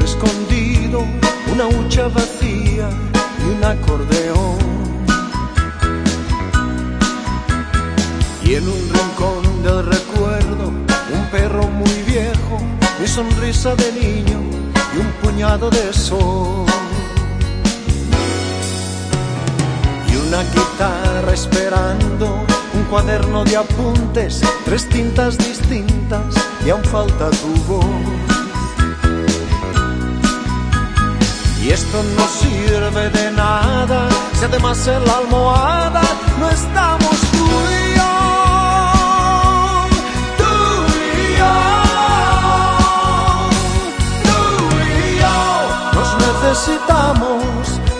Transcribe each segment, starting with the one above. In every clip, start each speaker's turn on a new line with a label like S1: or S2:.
S1: escondido, una hucha vacía y un acordeón. Y en un rincón del recuerdo, un perro muy viejo, mi sonrisa de niño y un puñado de sol. Y una guitarra esperando, un cuaderno de apuntes, tres tintas distintas y aún falta tu voz. Esto no sirve de nada si además en la almohada no estamos tú y yo. Tú y yo. Tú y yo. Nos necesitamos.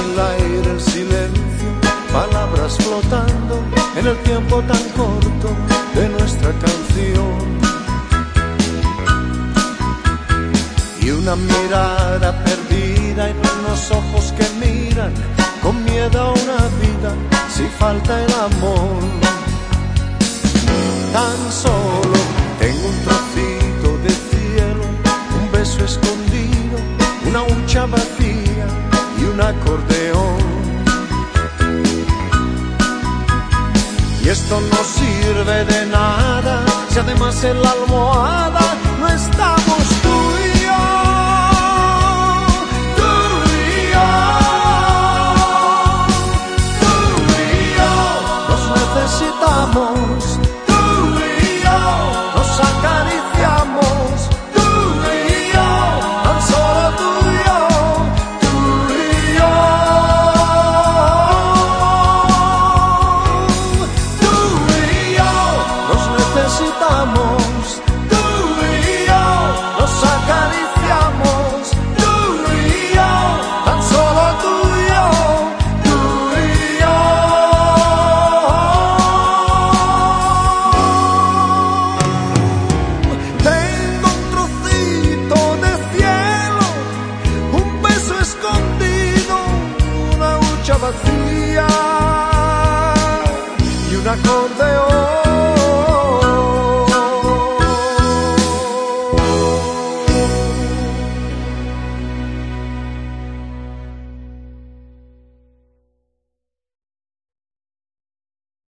S1: El aire el silencio, palabras flotando en el tiempo tan corto de nuestra canción. Y una mirada perdida en unos ojos que miran con miedo a una vida si falta el amor. Acordeón. Y esto no sirve de nada si además en la almohada no estamos